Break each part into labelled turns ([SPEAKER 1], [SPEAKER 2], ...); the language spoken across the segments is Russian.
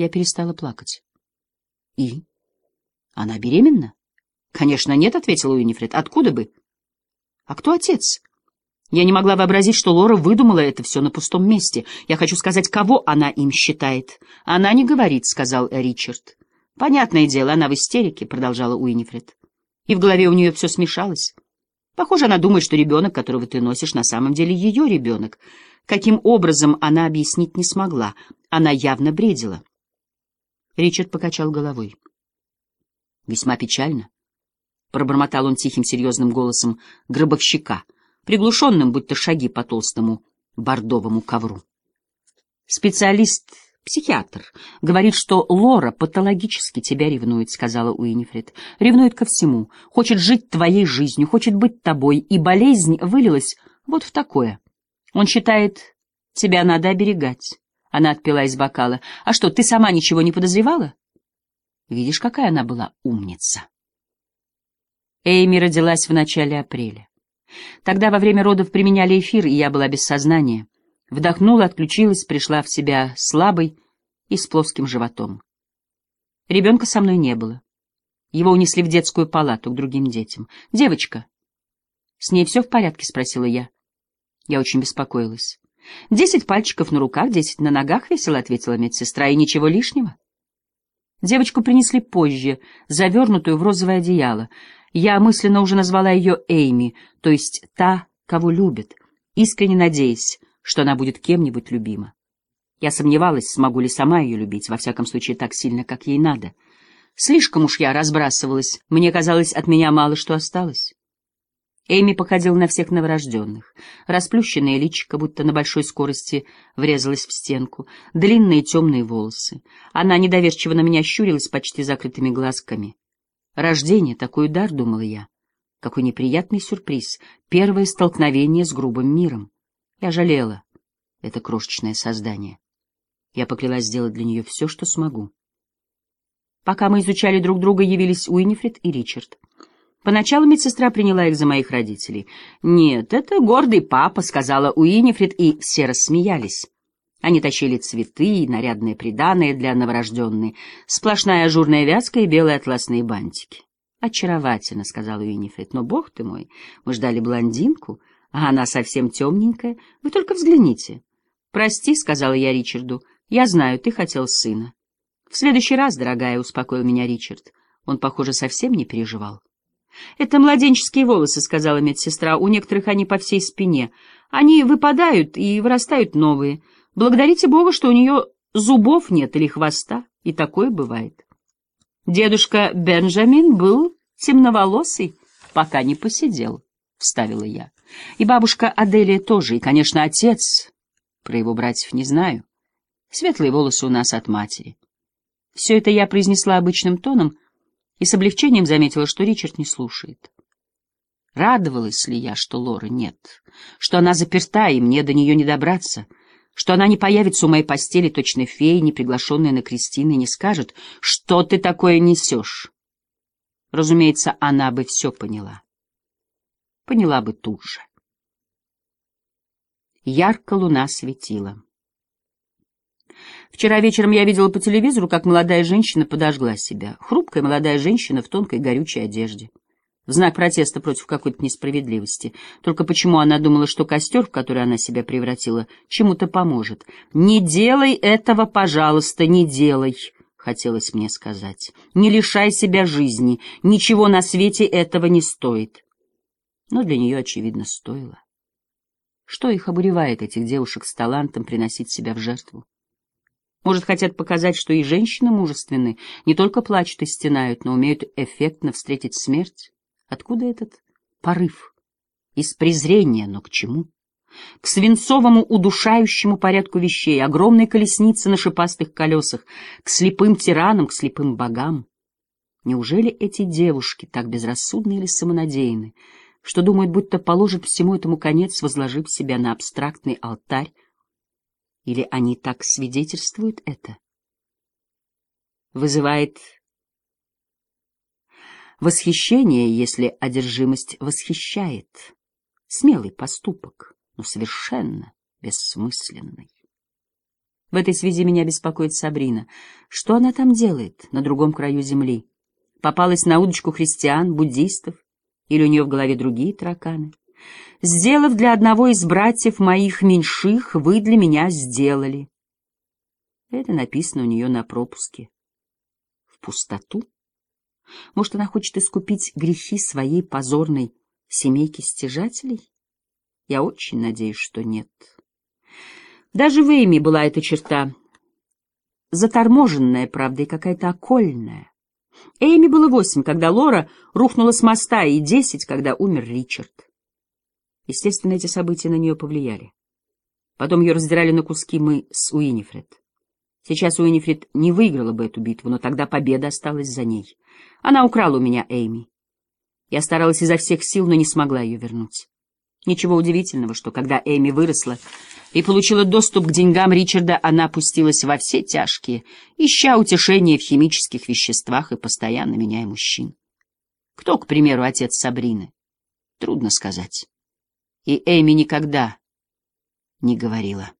[SPEAKER 1] Я перестала плакать. И? Она беременна? Конечно, нет, — ответила Уинифред. Откуда бы? А кто отец? Я не могла вообразить, что Лора выдумала это все на пустом месте. Я хочу сказать, кого она им считает. Она не говорит, — сказал Ричард. Понятное дело, она в истерике, — продолжала Уинифред. И в голове у нее все смешалось. Похоже, она думает, что ребенок, которого ты носишь, на самом деле ее ребенок. Каким образом, она объяснить не смогла. Она явно бредила. Ричард покачал головой. Весьма печально. Пробормотал он тихим серьезным голосом гробовщика — приглушенным, будто шаги по толстому бордовому ковру. Специалист, психиатр, говорит, что Лора патологически тебя ревнует, сказала Уинифред. Ревнует ко всему, хочет жить твоей жизнью, хочет быть тобой, и болезнь вылилась вот в такое. Он считает, тебя надо оберегать. Она отпила из бокала. А что, ты сама ничего не подозревала? Видишь, какая она была умница. Эйми родилась в начале апреля. Тогда во время родов применяли эфир, и я была без сознания. Вдохнула, отключилась, пришла в себя слабой и с плоским животом. Ребенка со мной не было. Его унесли в детскую палату к другим детям. «Девочка!» «С ней все в порядке?» — спросила я. Я очень беспокоилась. «Десять пальчиков на руках, десять на ногах», — весело ответила медсестра, — «и ничего лишнего». Девочку принесли позже, завернутую в розовое одеяло. Я мысленно уже назвала ее Эйми, то есть та, кого любит, искренне надеясь, что она будет кем-нибудь любима. Я сомневалась, смогу ли сама ее любить, во всяком случае так сильно, как ей надо. Слишком уж я разбрасывалась, мне казалось, от меня мало что осталось. Эйми походила на всех новорожденных. Расплющенное личико, будто на большой скорости врезалась в стенку, длинные темные волосы. Она недоверчиво на меня щурилась почти закрытыми глазками. Рождение — такой удар, думала я. Какой неприятный сюрприз. Первое столкновение с грубым миром. Я жалела это крошечное создание. Я поклялась сделать для нее все, что смогу. Пока мы изучали друг друга, явились Уинифред и Ричард. Поначалу медсестра приняла их за моих родителей. «Нет, это гордый папа», — сказала Уинифред, и все рассмеялись. Они тащили цветы и нарядные приданые для новорожденной, сплошная ажурная вязка и белые атласные бантики. «Очаровательно», — сказал Уинифред, — «но, бог ты мой, мы ждали блондинку, а она совсем темненькая. Вы только взгляните». «Прости», — сказала я Ричарду, — «я знаю, ты хотел сына». «В следующий раз, дорогая», — успокоил меня Ричард. Он, похоже, совсем не переживал. «Это младенческие волосы», — сказала медсестра. «У некоторых они по всей спине. Они выпадают и вырастают новые». Благодарите Бога, что у нее зубов нет или хвоста, и такое бывает. Дедушка Бенджамин был темноволосый, пока не посидел, — вставила я. И бабушка Аделия тоже, и, конечно, отец. Про его братьев не знаю. Светлые волосы у нас от матери. Все это я произнесла обычным тоном и с облегчением заметила, что Ричард не слушает. Радовалась ли я, что Лоры нет, что она заперта, и мне до нее не добраться — что она не появится у моей постели точно фея, не приглашенная на крестины, и не скажет, что ты такое несешь. Разумеется, она бы все поняла. Поняла бы тут же. Ярко луна светила. Вчера вечером я видела по телевизору, как молодая женщина подожгла себя. Хрупкая молодая женщина в тонкой горючей одежде в знак протеста против какой-то несправедливости. Только почему она думала, что костер, в который она себя превратила, чему-то поможет? «Не делай этого, пожалуйста, не делай!» — хотелось мне сказать. «Не лишай себя жизни, ничего на свете этого не стоит». Но для нее, очевидно, стоило. Что их обуревает, этих девушек с талантом, приносить себя в жертву? Может, хотят показать, что и женщины мужественны, не только плачут и стенают, но умеют эффектно встретить смерть? Откуда этот порыв? Из презрения, но к чему? К свинцовому удушающему порядку вещей, огромной колеснице на шипастых колесах, к слепым тиранам, к слепым богам. Неужели эти девушки так безрассудны или самонадеяны, что думают, будто положат всему этому конец, возложив себя на абстрактный алтарь? Или они так свидетельствуют это? Вызывает Восхищение, если одержимость восхищает. Смелый поступок, но совершенно бессмысленный. В этой связи меня беспокоит Сабрина. Что она там делает на другом краю земли? Попалась на удочку христиан, буддистов? Или у нее в голове другие тараканы? Сделав для одного из братьев моих меньших, вы для меня сделали. Это написано у нее на пропуске. В пустоту? Может, она хочет искупить грехи своей позорной семейки стяжателей? Я очень надеюсь, что нет. Даже в Эйме была эта черта. Заторможенная, правда, и какая-то окольная. Эйми было восемь, когда Лора рухнула с моста, и десять, когда умер Ричард. Естественно, эти события на нее повлияли. Потом ее раздирали на куски мы с Уинифред. Сейчас Уинифред не выиграла бы эту битву, но тогда победа осталась за ней. Она украла у меня Эйми. Я старалась изо всех сил, но не смогла ее вернуть. Ничего удивительного, что когда Эми выросла и получила доступ к деньгам Ричарда, она опустилась во все тяжкие, ища утешения в химических веществах и постоянно меняя мужчин. Кто, к примеру, отец Сабрины? Трудно сказать. И Эми никогда не говорила.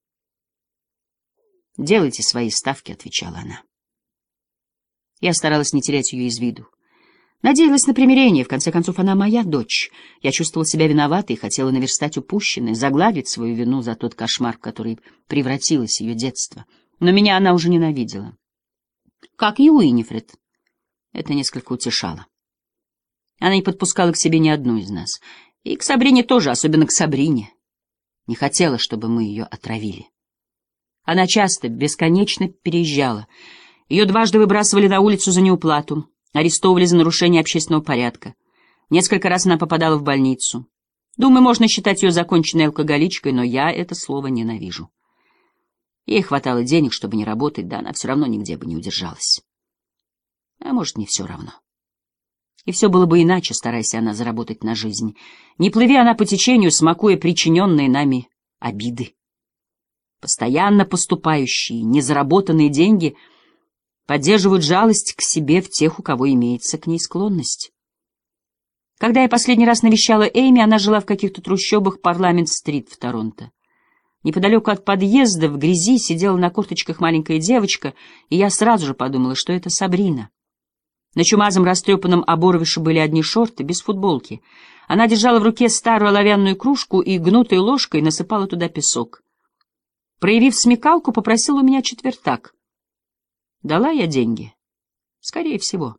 [SPEAKER 1] «Делайте свои ставки», — отвечала она. Я старалась не терять ее из виду. Надеялась на примирение, в конце концов, она моя дочь. Я чувствовала себя виноватой и хотела наверстать упущенное, загладить свою вину за тот кошмар, в который превратилось ее детство. Но меня она уже ненавидела. Как и Уинифред. Это несколько утешало. Она не подпускала к себе ни одну из нас. И к Сабрине тоже, особенно к Сабрине. Не хотела, чтобы мы ее отравили. Она часто, бесконечно переезжала. Ее дважды выбрасывали на улицу за неуплату арестовывали за нарушение общественного порядка. Несколько раз она попадала в больницу. Думаю, можно считать ее законченной алкоголичкой, но я это слово ненавижу. Ей хватало денег, чтобы не работать, да она все равно нигде бы не удержалась. А может, не все равно. И все было бы иначе, стараясь она заработать на жизнь. Не плыви она по течению, смакуя причиненные нами обиды. Постоянно поступающие, незаработанные деньги — поддерживают жалость к себе в тех, у кого имеется к ней склонность. Когда я последний раз навещала Эйми, она жила в каких-то трущобах Парламент-стрит в Торонто. Неподалеку от подъезда в грязи сидела на курточках маленькая девочка, и я сразу же подумала, что это Сабрина. На чумазом растрепанном оборвише были одни шорты, без футболки. Она держала в руке старую оловянную кружку и гнутой ложкой насыпала туда песок. Проявив смекалку, попросила у меня четвертак — Дала я деньги? Скорее всего.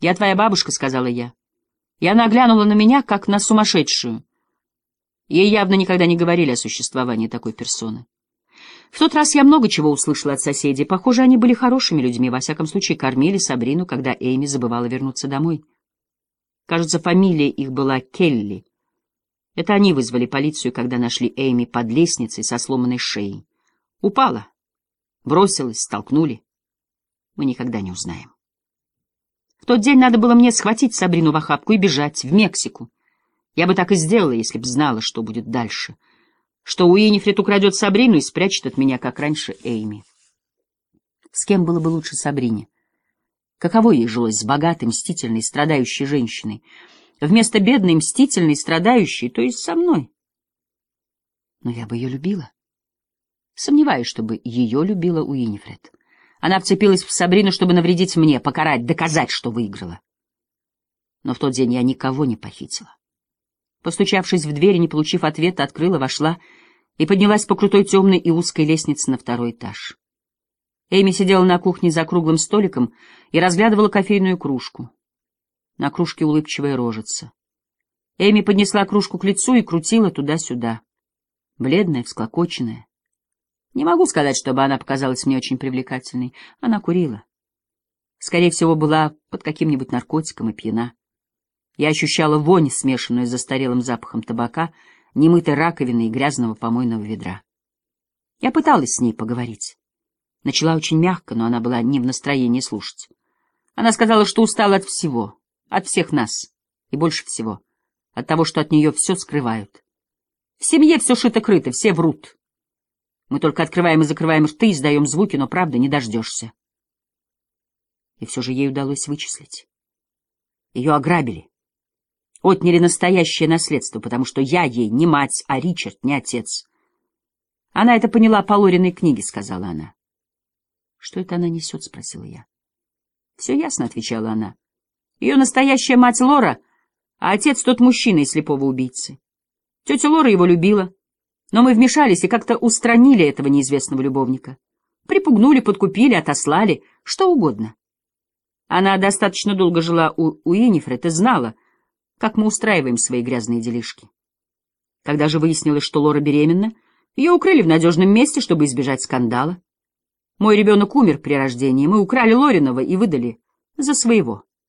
[SPEAKER 1] Я твоя бабушка, сказала я. И она глянула на меня, как на сумасшедшую. Ей явно никогда не говорили о существовании такой персоны. В тот раз я много чего услышала от соседей. Похоже, они были хорошими людьми, во всяком случае кормили Сабрину, когда Эйми забывала вернуться домой. Кажется, фамилия их была Келли. Это они вызвали полицию, когда нашли Эйми под лестницей со сломанной шеей. Упала, бросилась, столкнули мы никогда не узнаем. В тот день надо было мне схватить Сабрину в охапку и бежать в Мексику. Я бы так и сделала, если б знала, что будет дальше. Что Уинифред украдет Сабрину и спрячет от меня, как раньше, Эйми. С кем было бы лучше Сабрине? Каково ей жилось с богатой, мстительной, страдающей женщиной? Вместо бедной, мстительной, страдающей, то есть со мной. Но я бы ее любила. Сомневаюсь, чтобы ее любила Уинифред. Она вцепилась в Сабрину, чтобы навредить мне, покарать, доказать, что выиграла. Но в тот день я никого не похитила. Постучавшись в дверь и не получив ответа, открыла, вошла и поднялась по крутой темной и узкой лестнице на второй этаж. Эми сидела на кухне за круглым столиком и разглядывала кофейную кружку. На кружке улыбчивая рожица. Эми поднесла кружку к лицу и крутила туда-сюда. Бледная, всклокоченная. Не могу сказать, чтобы она показалась мне очень привлекательной. Она курила. Скорее всего, была под каким-нибудь наркотиком и пьяна. Я ощущала вонь, смешанную с застарелым запахом табака, немытой раковины и грязного помойного ведра. Я пыталась с ней поговорить. Начала очень мягко, но она была не в настроении слушать. Она сказала, что устала от всего, от всех нас, и больше всего, от того, что от нее все скрывают. В семье все шито-крыто, все врут. Мы только открываем и закрываем рты, издаем звуки, но правда не дождешься. И все же ей удалось вычислить. Ее ограбили. Отняли настоящее наследство, потому что я ей не мать, а Ричард не отец. Она это поняла по Лориной книге, — сказала она. — Что это она несет? — спросила я. — Все ясно, — отвечала она. Ее настоящая мать Лора, а отец тот мужчина из слепого убийцы. Тетя Лора его любила, но мы вмешались и как-то устранили этого неизвестного любовника. Припугнули, подкупили, отослали, что угодно. Она достаточно долго жила у Уинифред и знала, как мы устраиваем свои грязные делишки. Когда же выяснилось, что Лора беременна, ее укрыли в надежном месте, чтобы избежать скандала. Мой ребенок умер при рождении, мы украли Лоринова и выдали за своего.